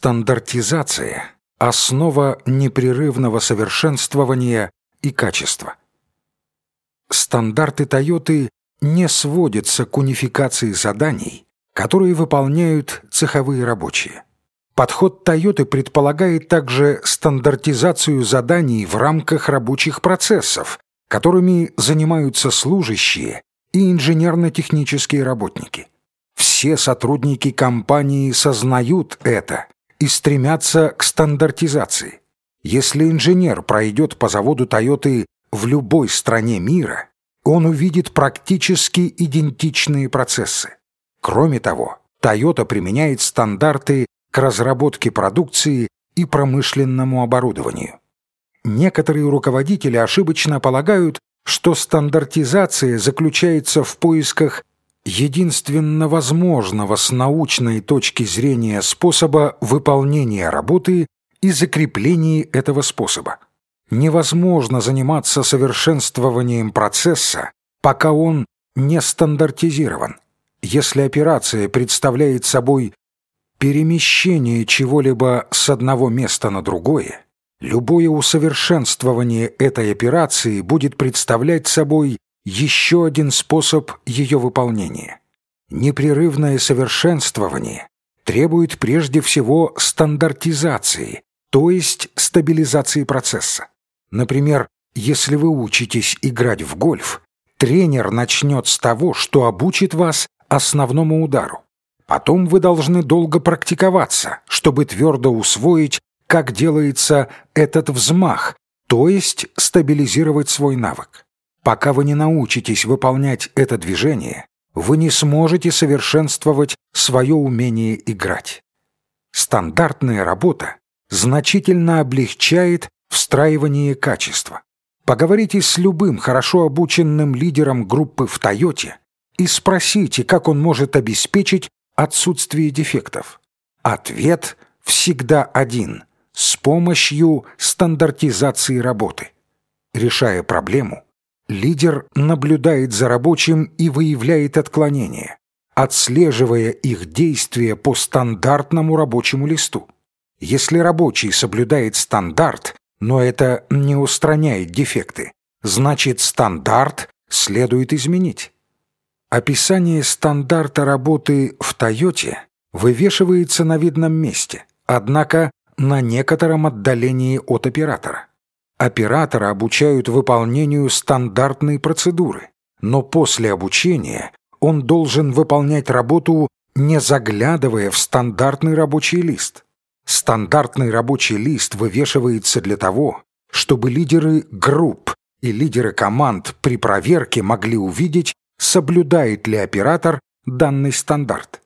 Стандартизация – основа непрерывного совершенствования и качества. Стандарты Тойоты не сводятся к унификации заданий, которые выполняют цеховые рабочие. Подход Тойоты предполагает также стандартизацию заданий в рамках рабочих процессов, которыми занимаются служащие и инженерно-технические работники. Все сотрудники компании сознают это и стремятся к стандартизации. Если инженер пройдет по заводу Тойоты в любой стране мира, он увидит практически идентичные процессы. Кроме того, Toyota применяет стандарты к разработке продукции и промышленному оборудованию. Некоторые руководители ошибочно полагают, что стандартизация заключается в поисках единственно возможного с научной точки зрения способа выполнения работы и закреплении этого способа. Невозможно заниматься совершенствованием процесса, пока он не стандартизирован. Если операция представляет собой перемещение чего-либо с одного места на другое, любое усовершенствование этой операции будет представлять собой еще один способ ее выполнения. Непрерывное совершенствование требует прежде всего стандартизации, то есть стабилизации процесса. Например, если вы учитесь играть в гольф, тренер начнет с того, что обучит вас основному удару. Потом вы должны долго практиковаться, чтобы твердо усвоить, как делается этот взмах, то есть стабилизировать свой навык. Пока вы не научитесь выполнять это движение, вы не сможете совершенствовать свое умение играть. Стандартная работа значительно облегчает встраивание качества. Поговорите с любым хорошо обученным лидером группы в Тойоте и спросите, как он может обеспечить отсутствие дефектов. Ответ всегда один – с помощью стандартизации работы. Решая проблему, лидер наблюдает за рабочим и выявляет отклонения, отслеживая их действия по стандартному рабочему листу. Если рабочий соблюдает стандарт, но это не устраняет дефекты, значит стандарт следует изменить. Описание стандарта работы в Тойоте вывешивается на видном месте, однако на некотором отдалении от оператора. Оператора обучают выполнению стандартной процедуры, но после обучения он должен выполнять работу, не заглядывая в стандартный рабочий лист. Стандартный рабочий лист вывешивается для того, чтобы лидеры групп и лидеры команд при проверке могли увидеть, соблюдает ли оператор данный стандарт.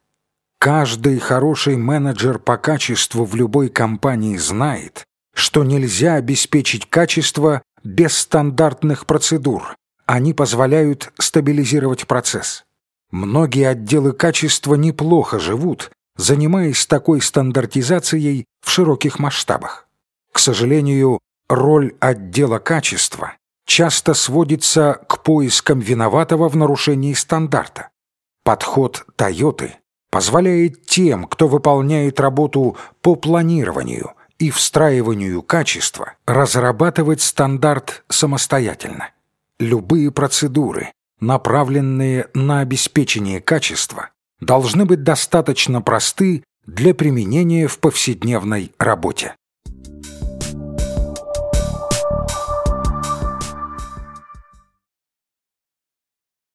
Каждый хороший менеджер по качеству в любой компании знает, что нельзя обеспечить качество без стандартных процедур. Они позволяют стабилизировать процесс. Многие отделы качества неплохо живут, занимаясь такой стандартизацией в широких масштабах. К сожалению, роль отдела качества часто сводится к поискам виноватого в нарушении стандарта. Подход «Тойоты» позволяет тем, кто выполняет работу по планированию и встраиванию качества, разрабатывать стандарт самостоятельно. Любые процедуры, направленные на обеспечение качества, должны быть достаточно просты для применения в повседневной работе.